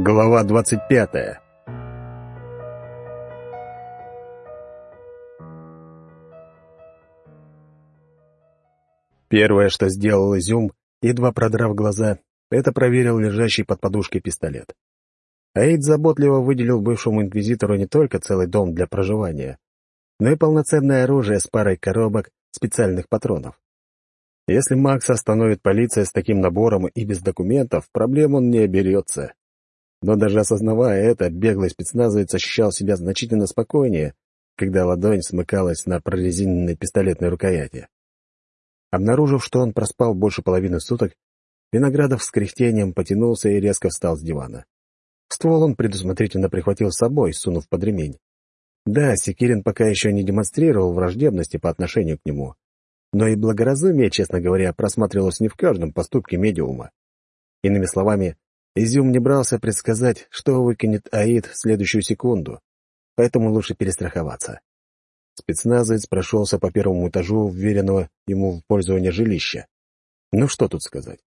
Глава двадцать пятая Первое, что сделал Изюм, едва продрав глаза, это проверил лежащий под подушкой пистолет. Аид заботливо выделил бывшему инквизитору не только целый дом для проживания, но и полноценное оружие с парой коробок специальных патронов. Если Макса остановит полиция с таким набором и без документов, проблем он не оберется. Но даже осознавая это, беглый спецназовец ощущал себя значительно спокойнее, когда ладонь смыкалась на прорезиненной пистолетной рукояти. Обнаружив, что он проспал больше половины суток, Виноградов с кряхтением потянулся и резко встал с дивана. Ствол он предусмотрительно прихватил с собой, сунув под ремень. Да, Секирин пока еще не демонстрировал враждебности по отношению к нему, но и благоразумие, честно говоря, просматривалось не в каждом поступке медиума. Иными словами, Изюм не брался предсказать, что выкинет Аид в следующую секунду, поэтому лучше перестраховаться. Спецназовец прошелся по первому этажу вверенного ему в пользование жилища. Ну что тут сказать?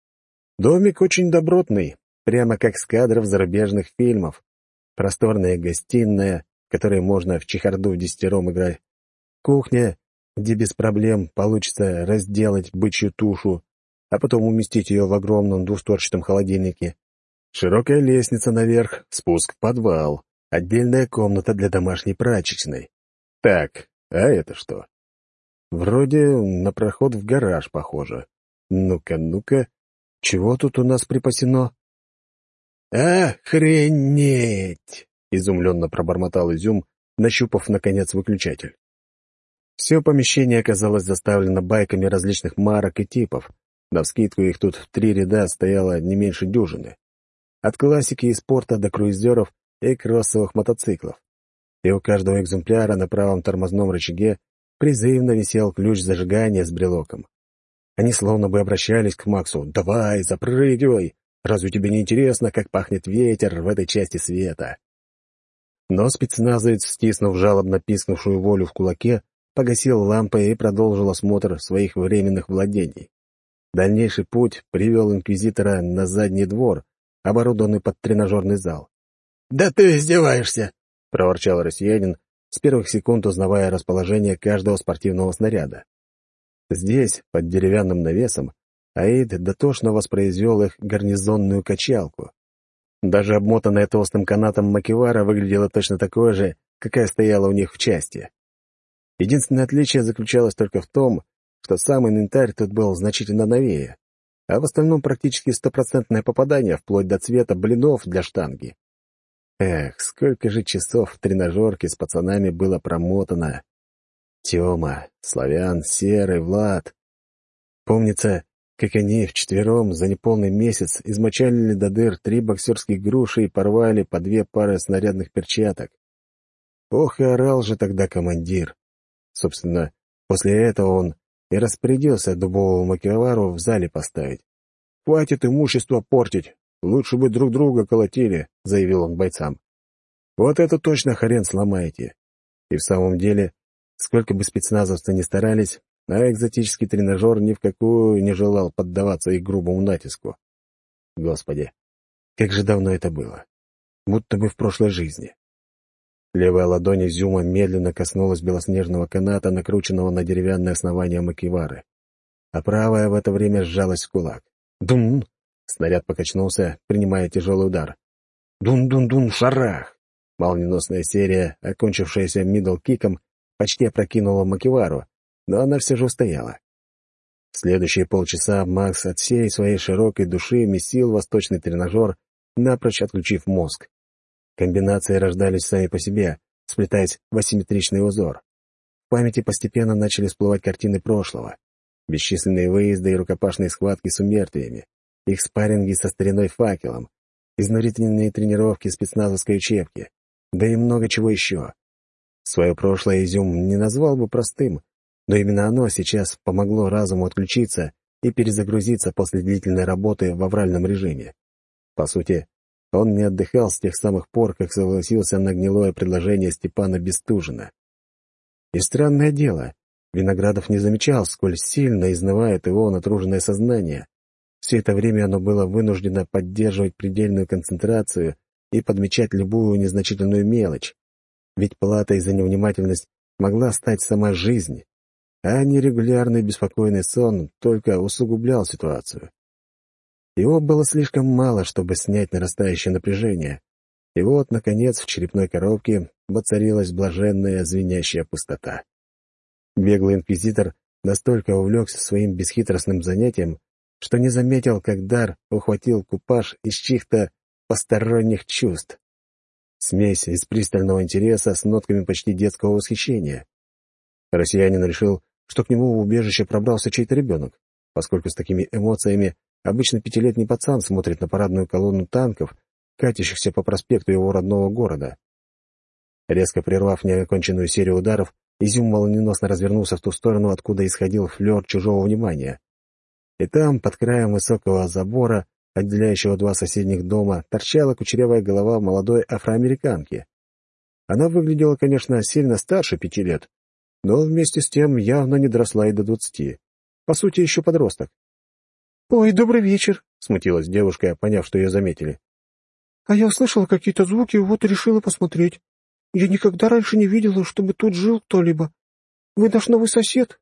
Домик очень добротный, прямо как с кадров зарубежных фильмов. Просторная гостиная, в которой можно в чехарду в десятером играть. Кухня, где без проблем получится разделать бычью тушу, а потом уместить ее в огромном двустворчатом холодильнике. Широкая лестница наверх, спуск в подвал, отдельная комната для домашней прачечной. Так, а это что? Вроде на проход в гараж похоже. Ну-ка, ну-ка, чего тут у нас припасено? «Охренеть!» — изумленно пробормотал Изюм, нащупав, наконец, выключатель. Все помещение оказалось заставлено байками различных марок и типов. Навскидку их тут в три ряда стояло не меньше дюжины. От классики и спорта до круизеров и кроссовых мотоциклов. И у каждого экземпляра на правом тормозном рычаге призывно висел ключ зажигания с брелоком. Они словно бы обращались к Максу «Давай, запрыгивай! Разве тебе не интересно, как пахнет ветер в этой части света?» Но спецназовец, стиснув жалобно пискнувшую волю в кулаке, погасил лампы и продолжил осмотр своих временных владений. Дальнейший путь привел инквизитора на задний двор, оборудованный под тренажерный зал. «Да ты издеваешься!» — проворчал россиянин, с первых секунд узнавая расположение каждого спортивного снаряда. Здесь, под деревянным навесом, Аид дотошно воспроизвел их гарнизонную качалку. Даже обмотанная толстым канатом макевара выглядела точно такой же, какая стояла у них в части. Единственное отличие заключалось только в том, что сам инвентарь тут был значительно новее а в остальном практически стопроцентное попадание вплоть до цвета блинов для штанги. Эх, сколько же часов в тренажерке с пацанами было промотано. Тёма, Славян, Серый, Влад. Помнится, как они вчетвером за неполный месяц измочалили до дыр три боксерских груши и порвали по две пары снарядных перчаток. Ох, и орал же тогда командир. Собственно, после этого он и распорядился дубового макевару в зале поставить. «Хватит имущество портить, лучше бы друг друга колотили», — заявил он бойцам. «Вот это точно хрен сломаете». И в самом деле, сколько бы спецназовцы ни старались, а экзотический тренажер ни в какую не желал поддаваться их грубому натиску. Господи, как же давно это было. Будто бы в прошлой жизни. Левая ладонь Изюма медленно коснулась белоснежного каната, накрученного на деревянное основание макивары. А правая в это время сжалась в кулак. «Дун!» — снаряд покачнулся, принимая тяжелый удар. «Дун-дун-дун, шарах!» Молниеносная серия, окончившаяся мидл-киком, почти опрокинула макивару, но она все же устояла. В следующие полчаса Макс от всей своей широкой души месил восточный тренажер, напрочь отключив мозг. Комбинации рождались сами по себе, сплетаясь в асимметричный узор. В памяти постепенно начали всплывать картины прошлого. Бесчисленные выезды и рукопашные схватки с умертвиями, их спарринги со стариной Факелом, изнурительные тренировки спецназовской учебки, да и много чего еще. Свое прошлое Изюм не назвал бы простым, но именно оно сейчас помогло разуму отключиться и перезагрузиться после длительной работы в авральном режиме. По сути, он не отдыхал с тех самых пор, как согласился на гнилое предложение Степана Бестужина. И странное дело, Виноградов не замечал, сколь сильно изнывает его натруженное сознание. Все это время оно было вынуждено поддерживать предельную концентрацию и подмечать любую незначительную мелочь. Ведь платой за невнимательность могла стать сама жизнь, а нерегулярный беспокойный сон только усугублял ситуацию. Его было слишком мало, чтобы снять нарастающее напряжение. И вот, наконец, в черепной коробке воцарилась блаженная звенящая пустота. Беглый инквизитор настолько увлекся своим бесхитростным занятием, что не заметил, как дар ухватил купаж из чьих-то посторонних чувств. Смесь из пристального интереса с нотками почти детского восхищения. Россиянин решил, что к нему в убежище пробрался чей-то ребенок, поскольку с такими эмоциями обычно пятилетний пацан смотрит на парадную колонну танков, катящихся по проспекту его родного города. Резко прервав неоконченную серию ударов, Изюм молниеносно развернулся в ту сторону, откуда исходил флер чужого внимания. И там, под краем высокого забора, отделяющего два соседних дома, торчала кучерявая голова молодой афроамериканки. Она выглядела, конечно, сильно старше пяти лет, но вместе с тем явно не доросла и до двадцати. По сути, еще подросток. «Ой, добрый вечер», — смутилась девушка, поняв, что ее заметили. «А я услышала какие-то звуки, вот и решила посмотреть. Я никогда раньше не видела, чтобы тут жил кто-либо. Вы наш новый сосед?»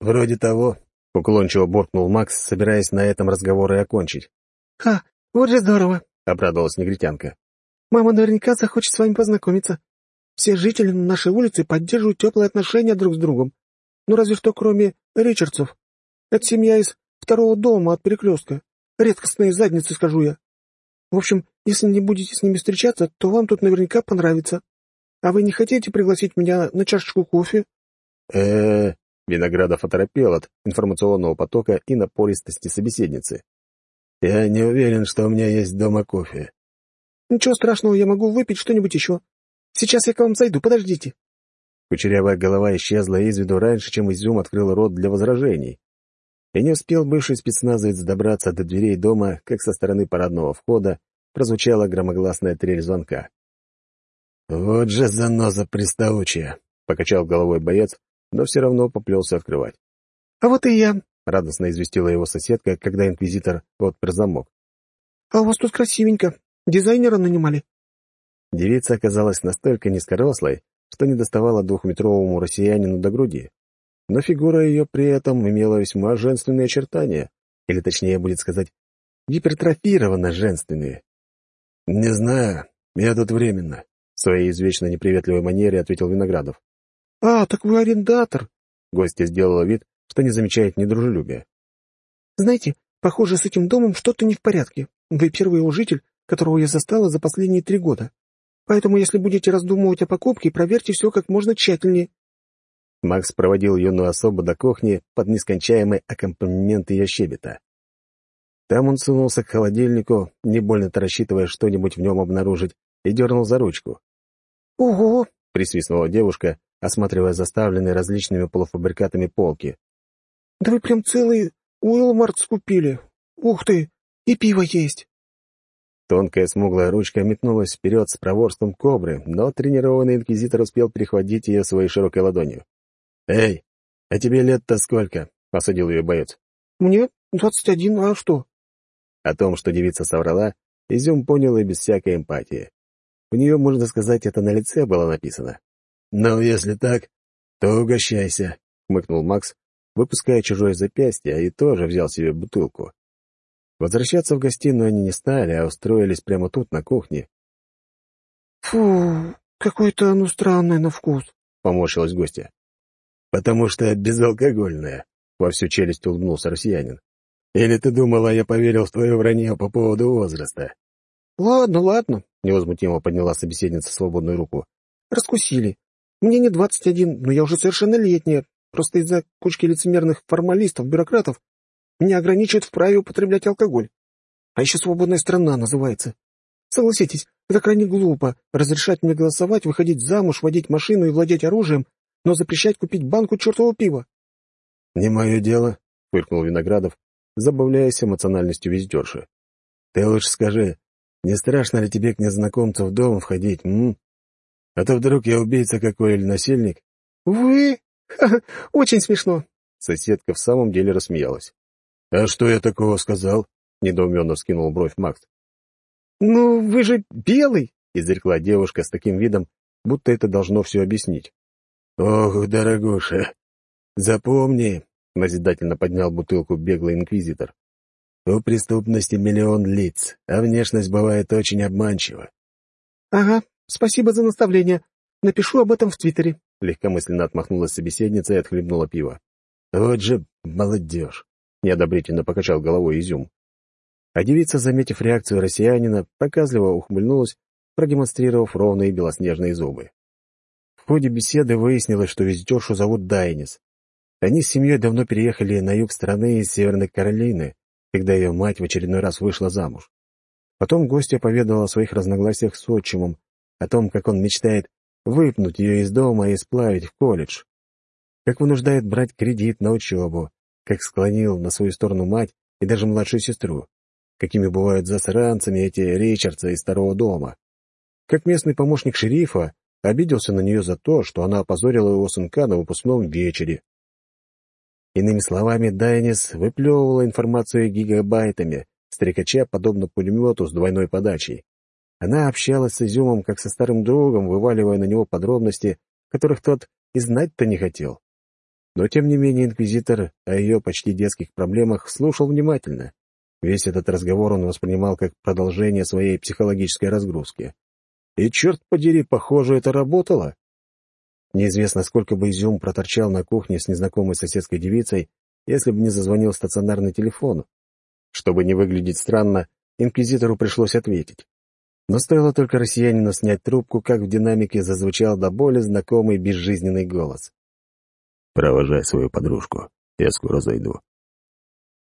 «Вроде того», — уклончиво буркнул Макс, собираясь на этом разговор и окончить. «Ха, вот же здорово!» — обрадовалась негритянка. «Мама наверняка захочет с вами познакомиться. Все жители нашей улицы поддерживают теплые отношения друг с другом. Ну, разве что кроме Ричардсов. Это семья из второго дома от перекрестка. Редкостные задницы, скажу я. В общем, если не будете с ними встречаться, то вам тут наверняка понравится. А вы не хотите пригласить меня на чашечку кофе? э Виноградов оторопел от информационного потока и напористости собеседницы. «Я не уверен, что у меня есть дома кофе». «Ничего страшного, я могу выпить что-нибудь еще. Сейчас я к вам зайду, подождите». Кучерявая голова исчезла из виду раньше, чем Изюм открыл рот для возражений. И не успел бывший спецназовец добраться до дверей дома, как со стороны парадного входа прозвучала громогласная трель звонка. «Вот же заноза приставучая!» — покачал головой боец, но все равно поплелся открывать. «А вот и я!» — радостно известила его соседка, когда инквизитор отпер замок. «А у вас тут красивенько. Дизайнера нанимали?» Девица оказалась настолько низкорослой, что не доставала двухметровому россиянину до груди но фигура ее при этом имела весьма женственные очертания, или точнее будет сказать, гипертрофированно женственные. «Не знаю, я тут временно», — в своей извечно неприветливой манере ответил Виноградов. «А, так вы арендатор!» — гостья сделала вид, что не замечает недружелюбия. «Знаете, похоже, с этим домом что-то не в порядке. Вы первый его житель, которого я застала за последние три года. Поэтому, если будете раздумывать о покупке, проверьте все как можно тщательнее. Макс проводил юную особу до кухни под нескончаемый аккомпанемент ее щебета. Там он сунулся к холодильнику, не больно-то рассчитывая что-нибудь в нем обнаружить, и дернул за ручку. «Ого!» — присвистнула девушка, осматривая заставленные различными полуфабрикатами полки. «Да вы прям целый Уилмарт скупили! Ух ты! И пиво есть!» Тонкая смуглая ручка метнулась вперед с проворством кобры, но тренированный инквизитор успел перехватить ее своей широкой ладонью. «Эй, а тебе лет-то сколько?» — посадил ее боец. «Мне двадцать один, а что?» О том, что девица соврала, Изюм понял и без всякой эмпатии. У нее, можно сказать, это на лице было написано. «Ну, если так, то угощайся», — хмыкнул Макс, выпуская чужое запястье, и тоже взял себе бутылку. Возвращаться в гостиную они не стали, а устроились прямо тут, на кухне. «Фу, какое-то оно странное на вкус», — поморщилась гостья потому что безалкогольная», — во всю челюсть улыбнулся россиянин. «Или ты думала, я поверил в твое вранье по поводу возраста?» «Ладно, ладно», — невозмутимо подняла собеседница свободную руку. «Раскусили. Мне не двадцать один, но я уже совершеннолетняя. Просто из-за кучки лицемерных формалистов, бюрократов, меня ограничивают в праве употреблять алкоголь. А еще свободная страна называется. Согласитесь, это крайне глупо разрешать мне голосовать, выходить замуж, водить машину и владеть оружием, но запрещать купить банку чертового пива. — Не мое дело, — фыркнул Виноградов, забавляясь эмоциональностью визитерши. — Ты лучше скажи, не страшно ли тебе к незнакомцу в дом входить, м? А то вдруг я убийца какой или насильник? — Вы? Ха -ха, очень смешно. Соседка в самом деле рассмеялась. — А что я такого сказал? — недоуменно вскинул бровь Макс. — Ну, вы же белый. изрекла девушка с таким видом, будто это должно все объяснить. «Ох, дорогуша, запомни», — назидательно поднял бутылку беглый инквизитор. «У преступности миллион лиц, а внешность бывает очень обманчива». «Ага, спасибо за наставление. Напишу об этом в Твиттере», — легкомысленно отмахнулась собеседница и отхлебнула пиво. «Вот же молодежь!» — неодобрительно покачал головой изюм. А девица, заметив реакцию россиянина, показливо ухмыльнулась, продемонстрировав ровные белоснежные зубы. В ходе беседы выяснилось, что визитершу зовут Дайнис. Они с семьей давно переехали на юг страны из Северной Каролины, когда ее мать в очередной раз вышла замуж. Потом гостья поведала о своих разногласиях с отчимом, о том, как он мечтает выпнуть ее из дома и сплавить в колледж, как вынуждает брать кредит на учебу, как склонил на свою сторону мать и даже младшую сестру, какими бывают засранцами эти Ричардса из старого дома, как местный помощник шерифа обиделся на нее за то, что она опозорила его сынка на выпускном вечере. Иными словами, Дайнис выплевывала информацию гигабайтами, стрекача подобно пулемету с двойной подачей. Она общалась с Изюмом как со старым другом, вываливая на него подробности, которых тот и знать-то не хотел. Но, тем не менее, инквизитор о ее почти детских проблемах слушал внимательно. Весь этот разговор он воспринимал как продолжение своей психологической разгрузки. И, черт подери, похоже, это работало. Неизвестно, сколько бы Изюм проторчал на кухне с незнакомой соседской девицей, если бы не зазвонил стационарный телефон. Чтобы не выглядеть странно, инквизитору пришлось ответить. Но стоило только россиянину снять трубку, как в динамике зазвучал до боли знакомый безжизненный голос. «Провожай свою подружку, я скоро зайду».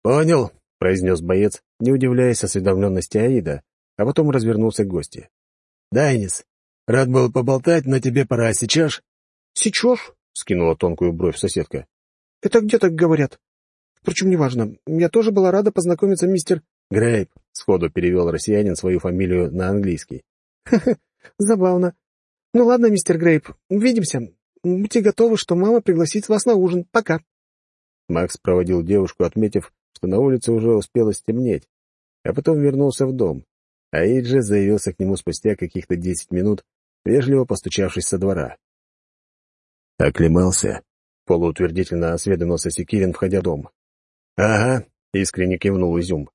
«Понял», — произнес боец, не удивляясь осведомленности Аида, а потом развернулся к гости. «Дайнис, рад был поболтать, но тебе пора. Сейчас?» «Сейчас?» — скинула тонкую бровь соседка. «Это где так говорят? Впрочем, неважно. Я тоже была рада познакомиться, мистер...» «Грейп», — сходу перевел россиянин свою фамилию на английский. «Ха-ха, забавно. Ну ладно, мистер Грейп, увидимся. Будьте готовы, что мама пригласит вас на ужин. Пока». Макс проводил девушку, отметив, что на улице уже успело стемнеть, а потом вернулся в дом. Аиджи заявился к нему спустя каких-то десять минут, вежливо постучавшись со двора. «Оклемался?» — полуутвердительно осведомился Секирин, входя в дом. «Ага», — искренне кивнул Изюм.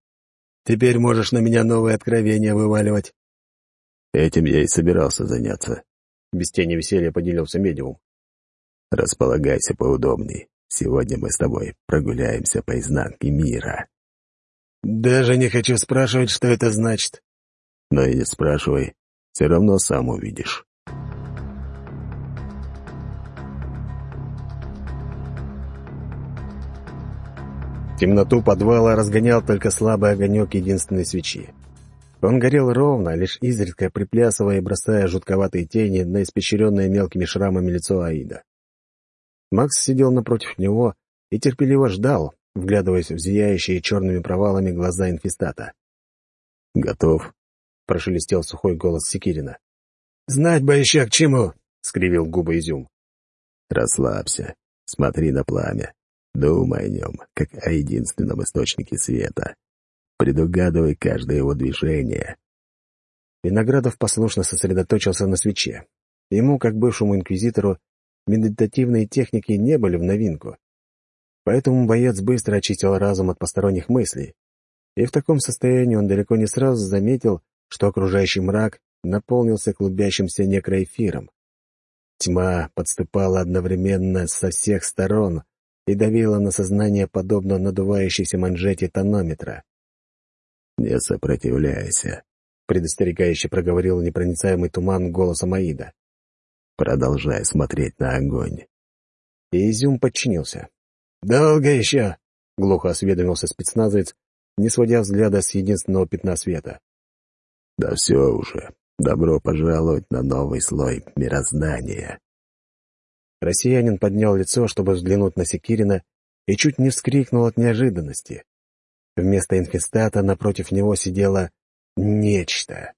«Теперь можешь на меня новые откровения вываливать». «Этим я и собирался заняться», — без тени веселья поделился медиум. «Располагайся поудобней. Сегодня мы с тобой прогуляемся по изнанке мира». «Даже не хочу спрашивать, что это значит», но и спрашивай, все равно сам увидишь. Темноту подвала разгонял только слабый огонек единственной свечи. Он горел ровно, лишь изредка приплясывая и бросая жутковатые тени на испещренное мелкими шрамами лицо Аида. Макс сидел напротив него и терпеливо ждал, вглядываясь в зияющие черными провалами глаза инфестата. «Готов?» — прошелестел сухой голос Секирина. «Знать бы еще к чему!» — скривил губы изюм. «Расслабься, смотри на пламя, думай о нем, как о единственном источнике света. Предугадывай каждое его движение». Виноградов послушно сосредоточился на свече. Ему, как бывшему инквизитору, медитативные техники не были в новинку. Поэтому боец быстро очистил разум от посторонних мыслей. И в таком состоянии он далеко не сразу заметил, что окружающий мрак наполнился клубящимся некроэфиром. Тьма подступала одновременно со всех сторон и давила на сознание подобно надувающейся манжете тонометра. «Не сопротивляйся», — предостерегающе проговорил непроницаемый туман голосом Аида. «Продолжай смотреть на огонь». И Изюм подчинился. «Долго еще?» — глухо осведомился спецназовец, не сводя взгляда с единственного пятна света. Да все уже. Добро пожаловать на новый слой мироздания. Россиянин поднял лицо, чтобы взглянуть на Секирина, и чуть не вскрикнул от неожиданности. Вместо инфестата напротив него сидело нечто.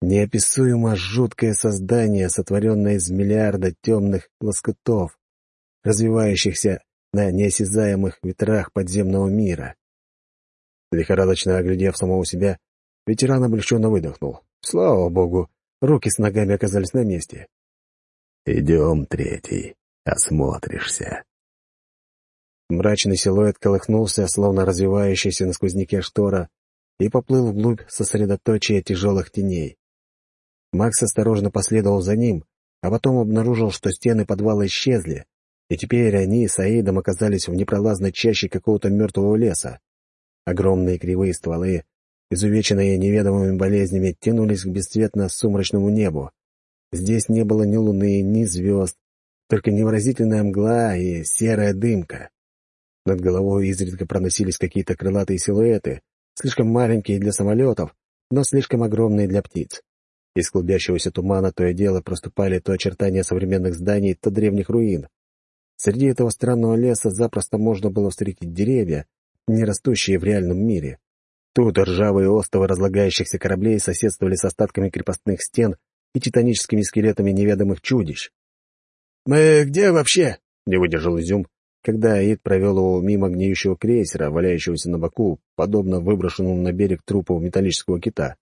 Неописуемо жуткое создание, сотворенное из миллиарда темных лоскутов, развивающихся на неосязаемых ветрах подземного мира. Лихорадочно оглядев самого себя, Ветеран облегченно выдохнул. Слава богу, руки с ногами оказались на месте. «Идем, третий, осмотришься». Мрачный силуэт колыхнулся, словно развивающаяся на сквозняке штора, и поплыл вглубь сосредоточия тяжелых теней. Макс осторожно последовал за ним, а потом обнаружил, что стены подвала исчезли, и теперь они с Аидом оказались в непролазной чаще какого-то мертвого леса. Огромные кривые стволы, изувеченные неведомыми болезнями, тянулись к бесцветно-сумрачному небу. Здесь не было ни луны, ни звезд, только невыразительная мгла и серая дымка. Над головой изредка проносились какие-то крылатые силуэты, слишком маленькие для самолетов, но слишком огромные для птиц. Из клубящегося тумана то и дело проступали то очертания современных зданий, то древних руин. Среди этого странного леса запросто можно было встретить деревья, не растущие в реальном мире. Тут ржавые остовы разлагающихся кораблей соседствовали с остатками крепостных стен и титаническими скелетами неведомых чудищ. «Мы где вообще?» — не выдержал Изюм, когда Аид провел его мимо гниющего крейсера, валяющегося на боку, подобно выброшенному на берег трупу металлического кита.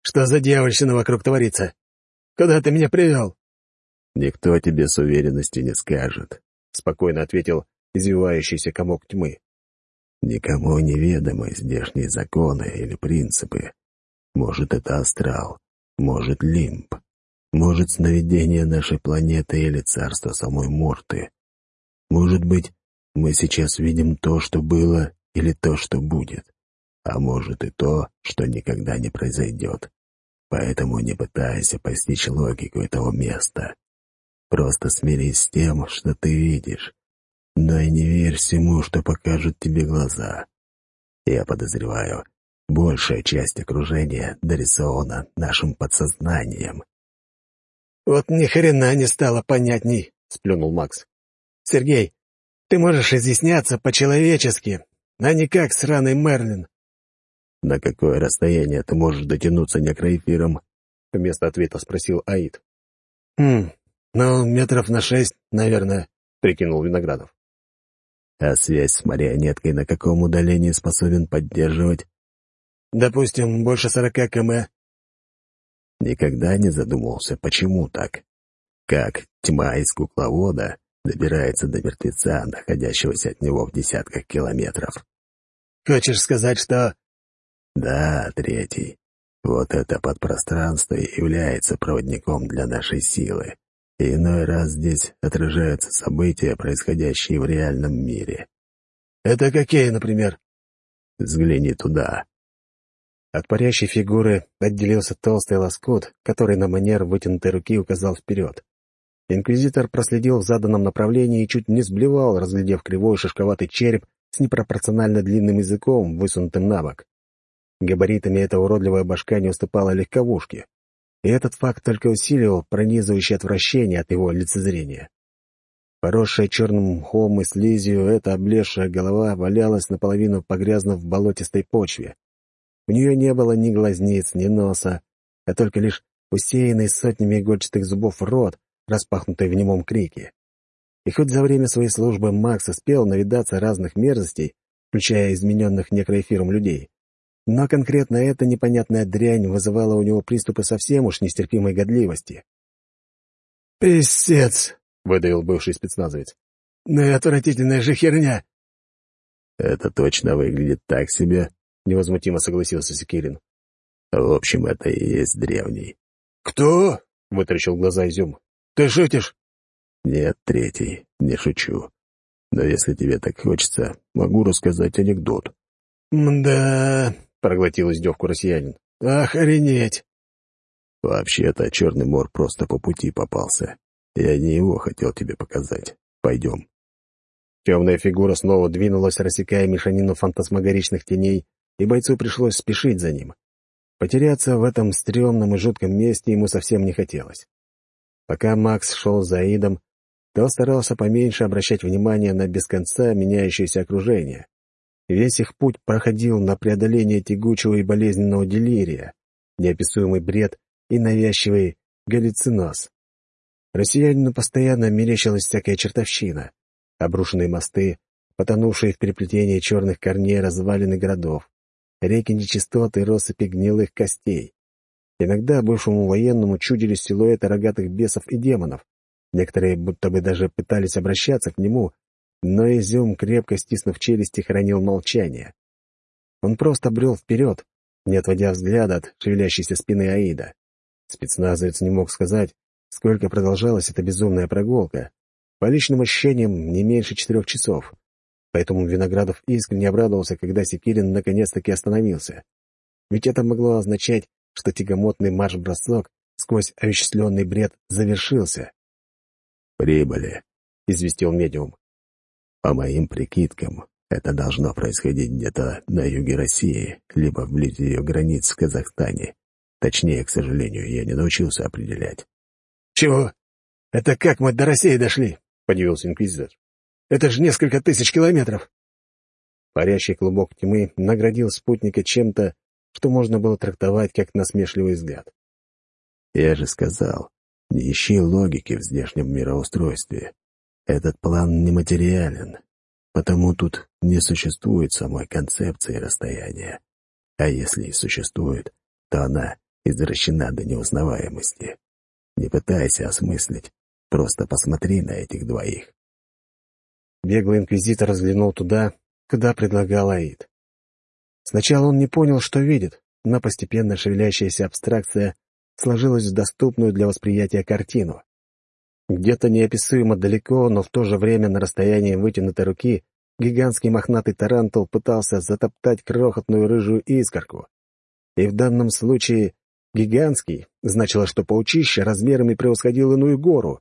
«Что за дьявольщина вокруг творится? Куда ты меня привел?» «Никто тебе с уверенностью не скажет», — спокойно ответил извивающийся комок тьмы. «Никому неведомы здешние законы или принципы. Может, это астрал, может, лимб, может, сновидение нашей планеты или царство самой Морты. Может быть, мы сейчас видим то, что было, или то, что будет. А может и то, что никогда не произойдет. Поэтому не пытайся постичь логику этого места. Просто смирись с тем, что ты видишь. Но и не верь всему, что покажут тебе глаза. Я подозреваю, большая часть окружения дорисована нашим подсознанием. «Вот ни хрена не стало понятней», — сплюнул Макс. Сергей, ты можешь изъясняться по-человечески, а не как сраный Мерлин». «На какое расстояние ты можешь дотянуться некроэфиром?» — вместо ответа спросил Аид. «Хм, ну, метров на шесть, наверное», — прикинул Виноградов. «А связь с марионеткой на каком удалении способен поддерживать?» «Допустим, больше сорока км». Никогда не задумывался, почему так? Как тьма из кукловода добирается до мертвеца, находящегося от него в десятках километров. «Хочешь сказать, что...» «Да, третий. Вот это подпространство и является проводником для нашей силы. И иной раз здесь отражаются события, происходящие в реальном мире». «Это какие, например?» «Взгляни туда». От парящей фигуры отделился толстый лоскут, который на манер вытянутой руки указал вперед. Инквизитор проследил в заданном направлении и чуть не сблевал, разглядев кривой шишковатый череп с непропорционально длинным языком, высунутым на бок. Габаритами эта уродливая башка не уступала легковушке. И этот факт только усиливал пронизывающее отвращение от его лицезрения. Поросшая черным мхом и слизью, эта облезшая голова валялась наполовину погрязнув в болотистой почве. У нее не было ни глазниц, ни носа, а только лишь усеянный сотнями игольчатых зубов рот, распахнутой в немом крике. И хоть за время своей службы Макс успел навидаться разных мерзостей, включая измененных некроэфиром людей, но конкретно эта непонятная дрянь вызывала у него приступы совсем уж нестерпимой годливости. «Писец!» — выдавил бывший спецназовец. «Ну и отвратительная же херня!» «Это точно выглядит так себе», — невозмутимо согласился Секирин. «В общем, это и есть древний». «Кто?» — вытаращил глаза Изюм. Ты шутишь?» «Нет, третий, не шучу. Но если тебе так хочется, могу рассказать анекдот». «Да...» — проглотил издевку россиянин. «Охренеть!» «Вообще-то Черный Мор просто по пути попался. Я не его хотел тебе показать. Пойдем». Темная фигура снова двинулась, рассекая мешанину фантасмагоричных теней, и бойцу пришлось спешить за ним. Потеряться в этом стрёмном и жутком месте ему совсем не хотелось. Пока Макс шел за Аидом, то старался поменьше обращать внимание на без конца меняющееся окружение. Весь их путь проходил на преодоление тягучего и болезненного делирия, неописуемый бред и навязчивый галлюциноз. Россиянину постоянно мерещилась всякая чертовщина. Обрушенные мосты, потонувшие в переплетении черных корней развалины городов, реки нечистот и россыпи гнилых костей. Иногда бывшему военному чудились силуэты рогатых бесов и демонов. Некоторые будто бы даже пытались обращаться к нему, но Изюм, крепко стиснув челюсти, хранил молчание. Он просто брел вперед, не отводя взгляда от шевелящейся спины Аида. Спецназовец не мог сказать, сколько продолжалась эта безумная прогулка. По личным ощущениям, не меньше четырех часов. Поэтому Виноградов искренне обрадовался, когда Секирин наконец-таки остановился. Ведь это могло означать, что тягомотный марш-бросок сквозь овеществленный бред завершился. «Прибыли», — известил медиум. «По моим прикидкам, это должно происходить где-то на юге России, либо вблизи ее границ в Казахстане. Точнее, к сожалению, я не научился определять. «Чего? Это как мы до России дошли?» — подивился инквизитор. «Это же несколько тысяч километров!» Парящий клубок тьмы наградил спутника чем-то, что можно было трактовать как насмешливый взгляд. «Я же сказал, не ищи логики в здешнем мироустройстве. Этот план нематериален, потому тут не существует самой концепции расстояния. А если и существует, то она извращена до неузнаваемости. Не пытайся осмыслить, просто посмотри на этих двоих. Беглый инквизитор взглянул туда, куда предлагал Аид. Сначала он не понял, что видит, но постепенно шевелящаяся абстракция сложилась в доступную для восприятия картину. Где-то неописуемо далеко, но в то же время на расстоянии вытянутой руки гигантский мохнатый тарантул пытался затоптать крохотную рыжую искорку. И в данном случае гигантский значило, что паучище размерами превосходил иную гору.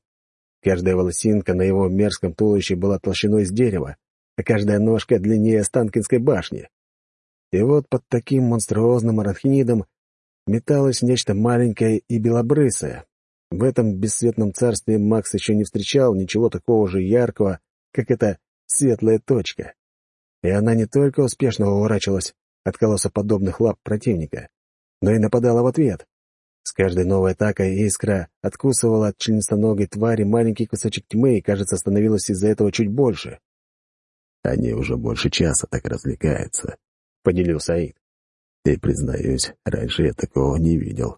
Каждая волосинка на его мерзком туловище была толщиной с дерево, а каждая ножка длиннее Останкинской башни. И вот под таким монструозным арахнидом металось нечто маленькое и белобрысое. В этом бесцветном царстве Макс еще не встречал ничего такого же яркого, как эта светлая точка. И она не только успешно уворачивалась от колоссоподобных лап противника, но и нападала в ответ. С каждой новой атакой искра откусывала от членистоногой твари маленький кусочек тьмы и, кажется, становилось из-за этого чуть больше. Они уже больше часа так развлекаются. — поделился Аид. «И, признаюсь, раньше я такого не видел».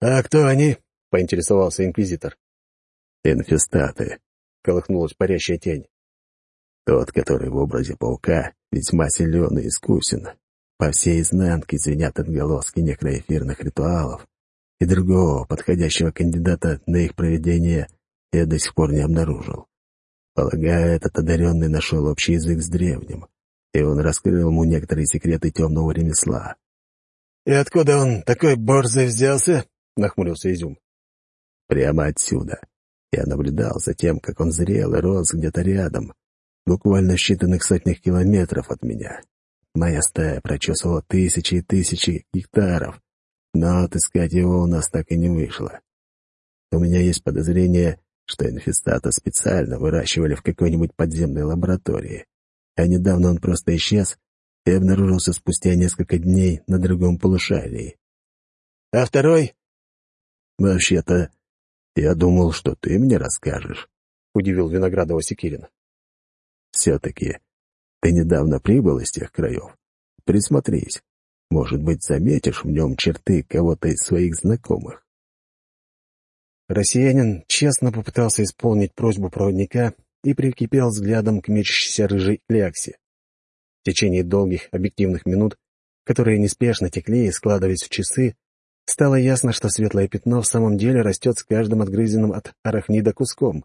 «А кто они?» — поинтересовался инквизитор. «Инфестаты», — колыхнулась парящая тень. «Тот, который в образе паука, весьма силен и искусен. По всей изнанке звенят отголоски некроэфирных ритуалов, и другого подходящего кандидата на их проведение я до сих пор не обнаружил. Полагаю, этот одаренный нашел общий язык с древним и он раскрыл ему некоторые секреты темного ремесла. «И откуда он такой борзый взялся?» — нахмурился Изюм. «Прямо отсюда. Я наблюдал за тем, как он зрел и рос где-то рядом, буквально в считанных сотнях километров от меня. Моя стая прочесывала тысячи и тысячи гектаров, но отыскать его у нас так и не вышло. У меня есть подозрение, что инфестата специально выращивали в какой-нибудь подземной лаборатории а недавно он просто исчез и обнаружился спустя несколько дней на другом полушарии. «А второй?» «Вообще-то, я думал, что ты мне расскажешь», — удивил Виноградова Секирин. «Все-таки ты недавно прибыл из тех краев. Присмотрись. Может быть, заметишь в нем черты кого-то из своих знакомых». Россиянин честно попытался исполнить просьбу проводника и прикипел взглядом к мечущейся рыжей кляксе. В течение долгих объективных минут, которые неспешно текли и складываясь в часы, стало ясно, что светлое пятно в самом деле растет с каждым отгрызенным от арахнида куском.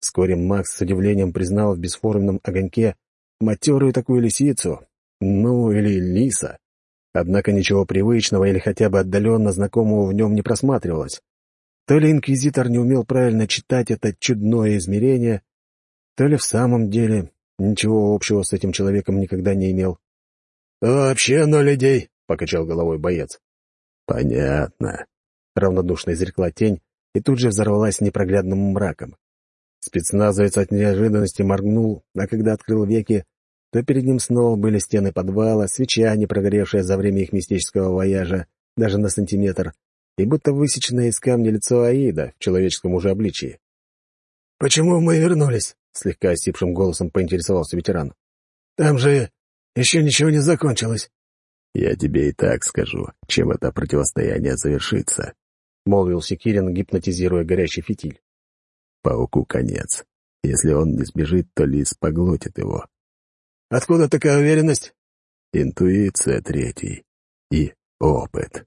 Вскоре Макс с удивлением признал в бесформенном огоньке матерую такую лисицу, ну или лиса. Однако ничего привычного или хотя бы отдаленно знакомого в нем не просматривалось. То ли инквизитор не умел правильно читать это чудное измерение, то ли в самом деле ничего общего с этим человеком никогда не имел. «Вообще ноль людей», — покачал головой боец. «Понятно», — равнодушно изрекла тень и тут же взорвалась непроглядным мраком. Спецназовец от неожиданности моргнул, а когда открыл веки, то перед ним снова были стены подвала, свеча, не прогоревшая за время их мистического вояжа даже на сантиметр, и будто высеченное из камня лицо Аида в человеческом уже обличии. «Почему мы вернулись?» — слегка осипшим голосом поинтересовался ветеран. «Там же еще ничего не закончилось». «Я тебе и так скажу, чем это противостояние завершится», — молвил Секирин, гипнотизируя горящий фитиль. «Пауку конец. Если он не сбежит, то лис поглотит его». «Откуда такая уверенность?» «Интуиция третий и опыт».